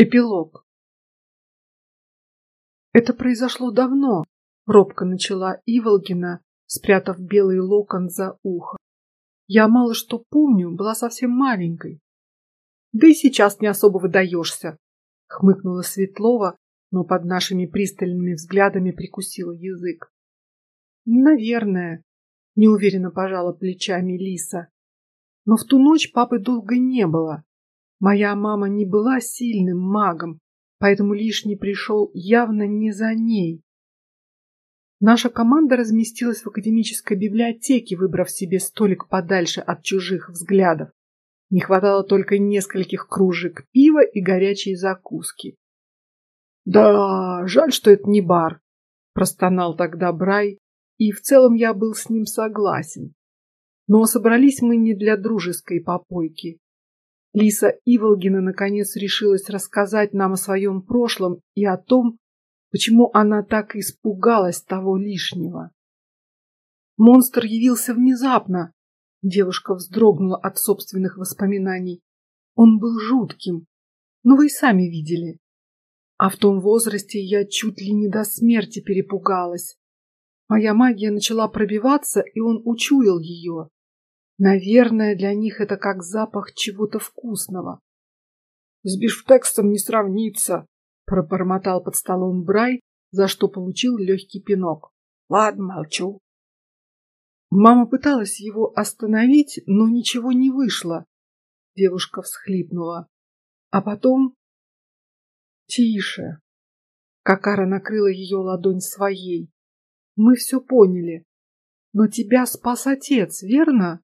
Эпилог. Это произошло давно, робко начала Иволгина, спрятав белый локон за ухо. Я мало что помню, была совсем маленькой. Да и сейчас не особо выдаешься, хмыкнула Светлова, но под нашими пристальными взглядами прикусила язык. Наверное, неуверенно пожала плечами Лиса. Но в ту ночь папы долго не было. Моя мама не была сильным магом, поэтому лишний пришел явно не за ней. Наша команда разместилась в академической библиотеке, выбрав себе столик подальше от чужих взглядов. Не хватало только нескольких кружек пива и горячей закуски. Да, жаль, что это не бар, простонал тогда Брай, и в целом я был с ним согласен. Но собрались мы не для дружеской попойки. Лиса Иволгина наконец решилась рассказать нам о своем прошлом и о том, почему она так испугалась того лишнего. Монстр явился внезапно. Девушка вздрогнула от собственных воспоминаний. Он был жутким, но вы и сами видели. А в том возрасте я чуть ли не до смерти перепугалась. Моя магия начала пробиваться, и он учуял ее. Наверное, для них это как запах чего-то вкусного. С бифштексом не сравнится, пробормотал под столом Брай, за что получил легкий пинок. Ладно, молчу. Мама пыталась его остановить, но ничего не вышло. Девушка всхлипнула, а потом тише. Какара накрыла ее ладонь своей. Мы все поняли, но тебя спас отец, верно?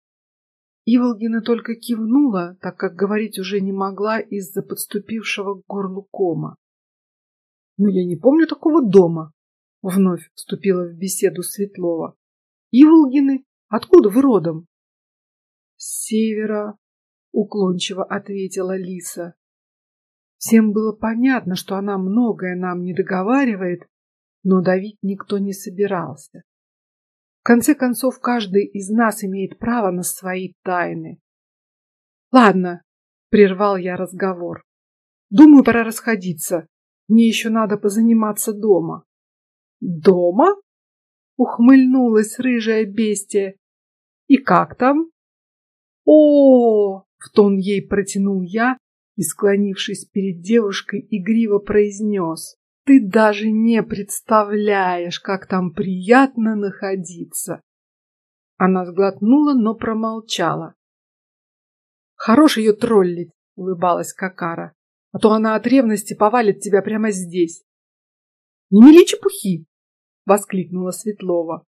Иволгина только кивнула, так как говорить уже не могла из-за подступившего к горлу кома. Но я не помню такого дома. Вновь вступила в беседу Светлова. Иволгины, откуда вы родом? С севера, уклончиво ответила Лиса. Всем было понятно, что она многое нам не договаривает, но давить никто не собирался. Конце концов, каждый из нас имеет право на свои тайны. Ладно, прервал я разговор. Думаю, пора расходиться. Мне еще надо позаниматься дома. Дома? Ухмыльнулась рыжая бестия. И как там? О, в тон ей протянул я и, склонившись перед девушкой, игриво произнес: ты даже не представляешь, как там приятно находиться. Она сглотнула, но промолчала. Хорош ее троллить, улыбалась Какара, а то она от ревности повалит тебя прямо здесь. Не мели чепухи, воскликнула Светлова.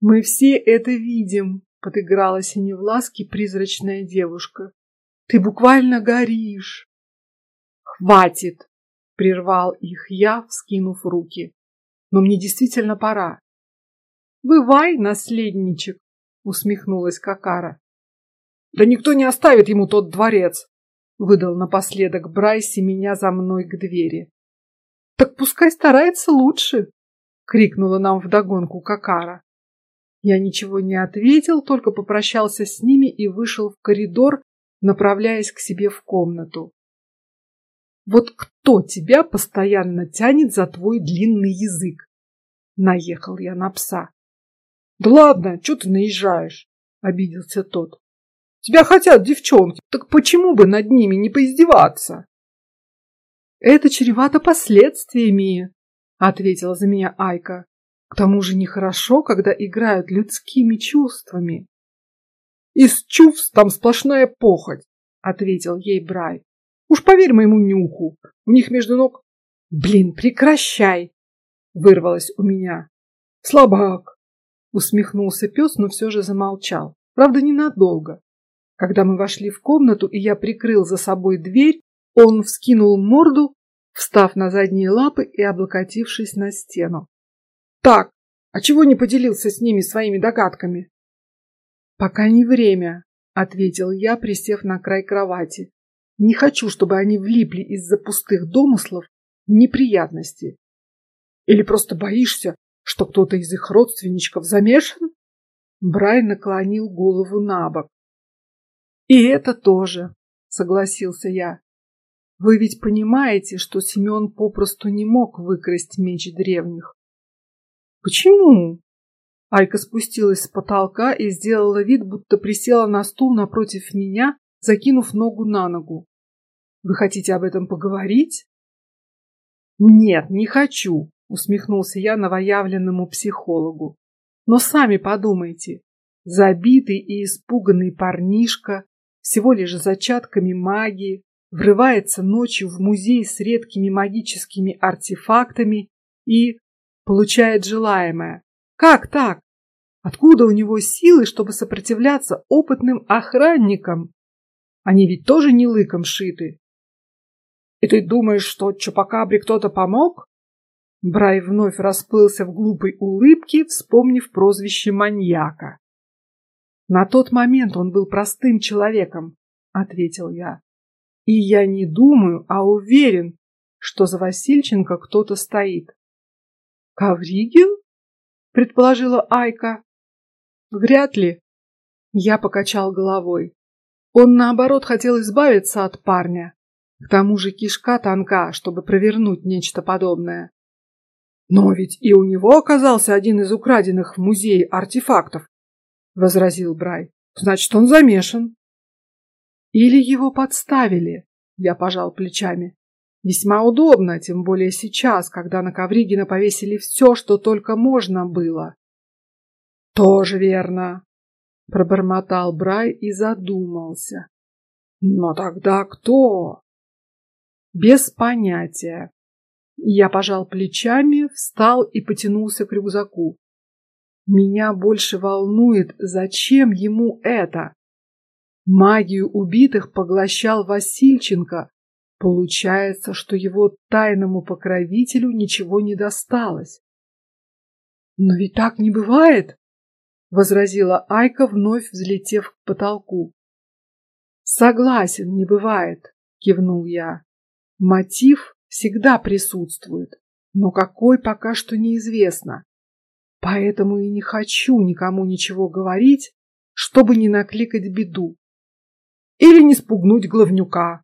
Мы все это видим, подыграла синевласки призрачная девушка. Ты буквально горишь. Хватит, прервал их я, вскинув руки. Но мне действительно пора. Бывай, наследничек, усмехнулась Какара. Да никто не оставит ему тот дворец, выдал напоследок Брайси меня за мной к двери. Так пускай старается лучше, крикнула нам вдогонку Какара. Я ничего не ответил, только попрощался с ними и вышел в коридор, направляясь к себе в комнату. Вот кто тебя постоянно тянет за твой длинный язык? Наехал я на пса. Да ладно, что ты наезжаешь? Обиделся тот. Тебя хотят девчонки, так почему бы над ними не поиздеваться? Это чревато последствиями, ответила за меня Айка. К тому же нехорошо, когда играют людскими чувствами. Из чувств там сплошная похоть, ответил ей Брай. Уж поверь моему нюху, у них между ног... Блин, прекращай! Вырвалось у меня. Слабак! Усмехнулся пес, но все же замолчал. Правда, ненадолго. Когда мы вошли в комнату и я прикрыл за собой дверь, он вскинул морду, встав на задние лапы и облокотившись на стену. Так, а чего не поделился с ними своими догадками? Пока не время, ответил я, присев на край кровати. Не хочу, чтобы они влипли из-за пустых домыслов в неприятности. Или просто боишься, что кто-то из их родственничков замешан? Брай наклонил голову на бок. И это тоже, согласился я. Вы ведь понимаете, что Семен попросту не мог выкрасть меч древних. Почему? Айка спустилась с потолка и сделала вид, будто присела на стул напротив меня, закинув ногу на ногу. Вы хотите об этом поговорить? Нет, не хочу, усмехнулся я новоявленному психологу. Но сами подумайте, забитый и испуганный парнишка, всего лишь зачатками магии, врывается ночью в музей с редкими магическими артефактами и получает желаемое. Как так? Откуда у него силы, чтобы сопротивляться опытным охранникам? Они ведь тоже не лыком шиты. И ты думаешь, что Чупакабре кто-то помог? Брай вновь расплылся в глупой улыбке, вспомнив прозвище маньяка. На тот момент он был простым человеком, ответил я. И я не думаю, а уверен, что за Васильченко кто-то стоит. Ковригин? предположила Айка. Вряд ли. Я покачал головой. Он наоборот хотел избавиться от парня. К тому же кишка тонка, чтобы провернуть нечто подобное. Но ведь и у него оказался один из украденных в музее артефактов, возразил Брай. Значит, он замешан. Или его подставили? Я пожал плечами. Весьма удобно, тем более сейчас, когда на Ковригина повесили все, что только можно было. Тоже верно, пробормотал Брай и задумался. Но тогда кто? Без понятия. Я пожал плечами, встал и потянулся к рюкзаку. Меня больше волнует, зачем ему это. Магию убитых поглощал Васильченко. Получается, что его тайному покровителю ничего не досталось. Но ведь так не бывает, возразила Айка, вновь взлетев к потолку. Согласен, не бывает, кивнул я. Мотив всегда присутствует, но какой пока что неизвестно. Поэтому и не хочу никому ничего говорить, чтобы не накликать беду. Или не спугнуть главнюка.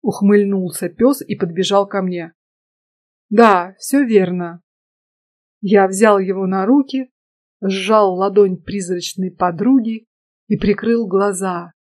Ухмыльнулся пес и подбежал ко мне. Да, все верно. Я взял его на руки, сжал ладонь призрачной подруги и прикрыл глаза,